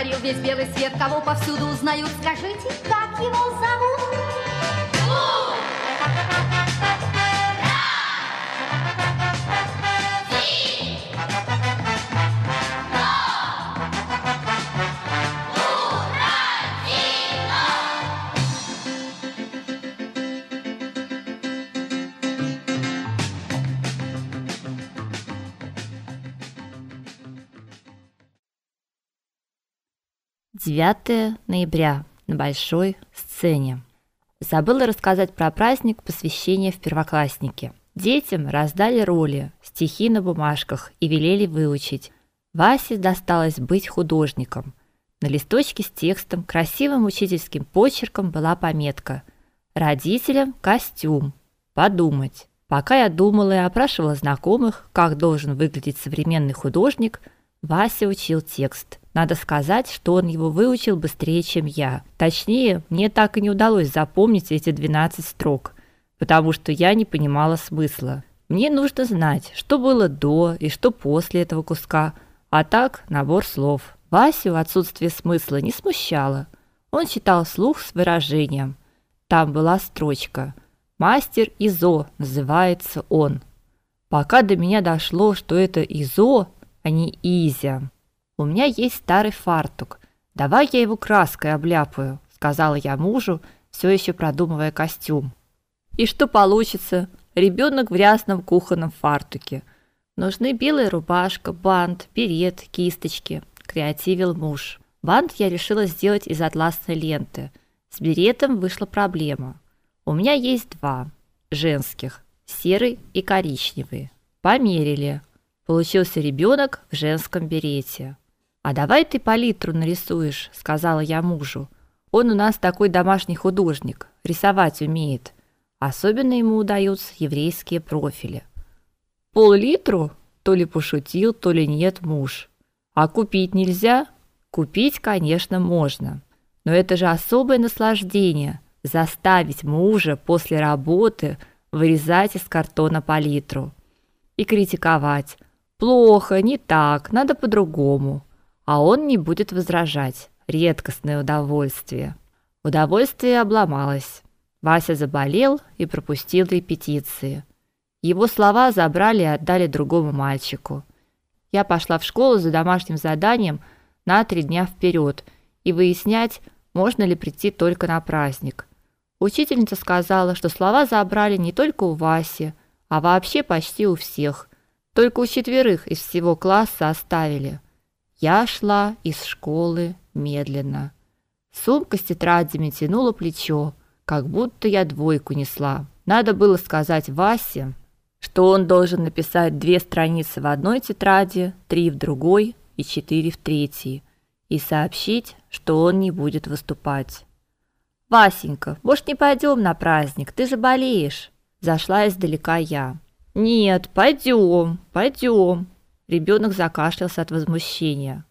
покорил весь белый свет. Кого повсюду узнают, скажите, как его зовут? Девятое ноября на большой сцене. Забыла рассказать про праздник посвящения в первоклассники. Детям раздали роли, стихи на бумажках и велели выучить. Васе досталось быть художником. На листочке с текстом красивым учительским почерком была пометка: родителям костюм. Подумать. Пока я думала и опрашивала знакомых, как должен выглядеть современный художник, Вася учил текст. Надо сказать, что он его выучил быстрее, чем я. Точнее, мне так и не удалось запомнить эти 12 строк, потому что я не понимала смысла. Мне нужно знать, что было до и что после этого куска, а так набор слов. Васю отсутствие смысла не смущало. Он читал слух с выражением. Там была строчка: "Мастер Изо называется он". Пока до меня дошло, что это Изо, а не Изя. У меня есть старый фартук. Давай я его краской обляпаю, сказала я мужу, все еще продумывая костюм. И что получится? Ребенок в грязном кухонном фартуке. Нужны белая рубашка, бант, берет, кисточки, креативил муж. Бант я решила сделать из атласной ленты. С беретом вышла проблема. У меня есть два женских, серый и коричневый. Померили. Получился ребенок в женском берете. А давай ты палитру нарисуешь, сказала я мужу. Он у нас такой домашний художник, рисовать умеет. Особенно ему удаются еврейские профили. Пол-литру? То ли пошутил, то ли нет муж. А купить нельзя? Купить, конечно, можно. Но это же особое наслаждение заставить мужа после работы вырезать из картона палитру и критиковать. Плохо, не так, надо по-другому а он не будет возражать. Редкостное удовольствие. Удовольствие обломалось. Вася заболел и пропустил репетиции. Его слова забрали и отдали другому мальчику. Я пошла в школу за домашним заданием на три дня вперед и выяснять, можно ли прийти только на праздник. Учительница сказала, что слова забрали не только у Васи, а вообще почти у всех. Только у четверых из всего класса оставили. Я шла из школы медленно. Сумка с тетрадями тянула плечо, как будто я двойку несла. Надо было сказать Васе, что он должен написать две страницы в одной тетради, три в другой и четыре в третьей, и сообщить, что он не будет выступать. Васенька, может, не пойдем на праздник? Ты же болеешь. Зашла издалека я. Нет, пойдем, пойдем. Ребенок закашлялся от возмущения.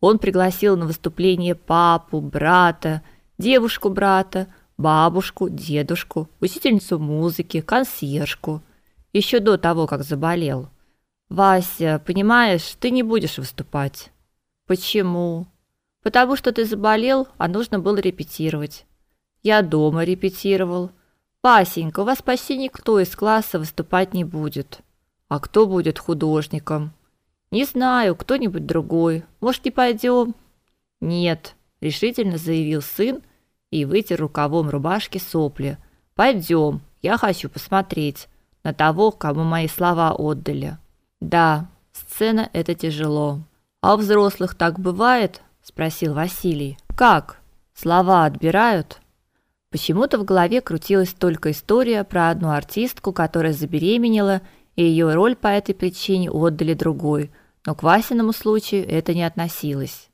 Он пригласил на выступление папу, брата, девушку брата, бабушку, дедушку, учительницу музыки, консьержку. Еще до того, как заболел. Вася, понимаешь, ты не будешь выступать. Почему? Потому что ты заболел, а нужно было репетировать. Я дома репетировал. Васенька, у вас почти никто из класса выступать не будет. А кто будет художником? Не знаю, кто-нибудь другой. Может, не пойдем?» Нет, решительно заявил сын и вытер рукавом рубашки сопли. Пойдем, я хочу посмотреть на того, кому мои слова отдали. Да, сцена это тяжело. А у взрослых так бывает? спросил Василий. Как? Слова отбирают? Почему-то в голове крутилась только история про одну артистку, которая забеременела, и ее роль по этой причине отдали другой, но к Васиному случаю это не относилось.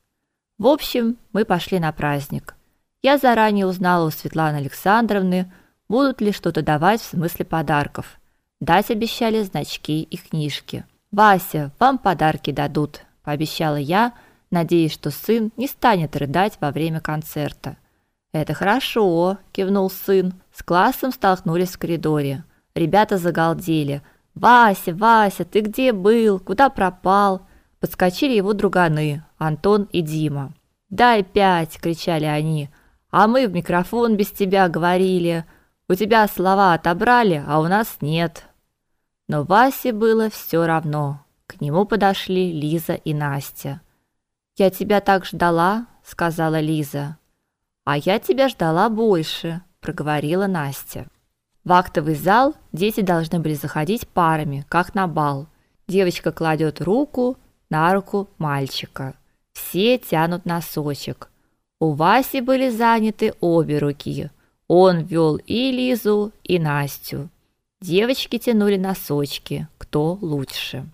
В общем, мы пошли на праздник. Я заранее узнала у Светланы Александровны, будут ли что-то давать в смысле подарков. Дать обещали значки и книжки. Вася, вам подарки дадут, пообещала я, надеясь, что сын не станет рыдать во время концерта. Это хорошо, кивнул сын. С классом столкнулись в коридоре. Ребята загалдели. Вася, Вася, ты где был? Куда пропал? Подскочили его друганы, Антон и Дима. Дай пять, кричали они. А мы в микрофон без тебя говорили. У тебя слова отобрали, а у нас нет. Но Васе было все равно. К нему подошли Лиза и Настя. Я тебя так ждала, сказала Лиза. А я тебя ждала больше, проговорила Настя. В актовый зал дети должны были заходить парами, как на бал. Девочка кладет руку на руку мальчика. Все тянут носочек. У Васи были заняты обе руки. Он вел и Лизу, и Настю. Девочки тянули носочки, кто лучше.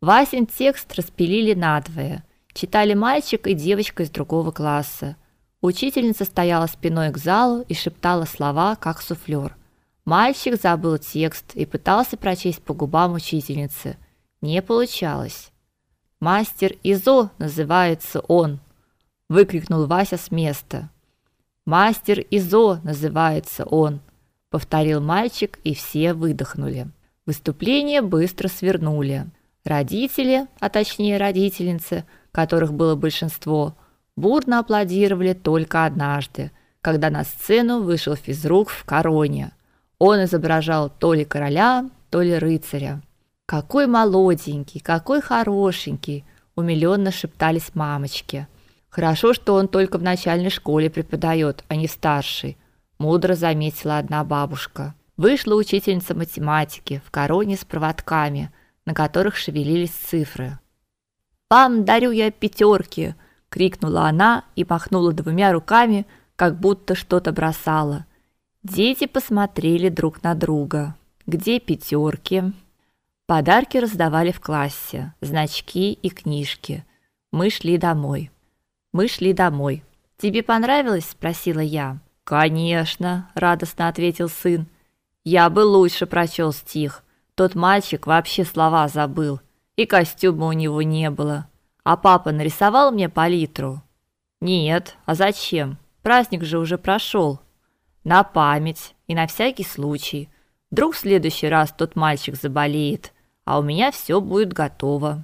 Васин текст распилили надвое. Читали мальчик и девочка из другого класса. Учительница стояла спиной к залу и шептала слова, как суфлер. Мальчик забыл текст и пытался прочесть по губам учительницы. Не получалось. Мастер Изо называется он, выкрикнул Вася с места. Мастер Изо называется он, повторил мальчик, и все выдохнули. Выступление быстро свернули. Родители, а точнее родительницы, которых было большинство, бурно аплодировали только однажды, когда на сцену вышел физрук в короне. Он изображал то ли короля, то ли рыцаря. Какой молоденький, какой хорошенький, умилённо шептались мамочки. Хорошо, что он только в начальной школе преподает, а не в старшей, мудро заметила одна бабушка. Вышла учительница математики в короне с проводками, на которых шевелились цифры. "Вам дарю я пятерки!» — крикнула она и махнула двумя руками, как будто что-то бросала. Дети посмотрели друг на друга. Где пятерки? Подарки раздавали в классе, значки и книжки. Мы шли домой. Мы шли домой. Тебе понравилось, спросила я. Конечно, радостно ответил сын. Я бы лучше прочел стих. Тот мальчик вообще слова забыл, и костюма у него не было. А папа нарисовал мне палитру. Нет, а зачем? Праздник же уже прошел. На память и на всякий случай. Вдруг в следующий раз тот мальчик заболеет а у меня все будет готово.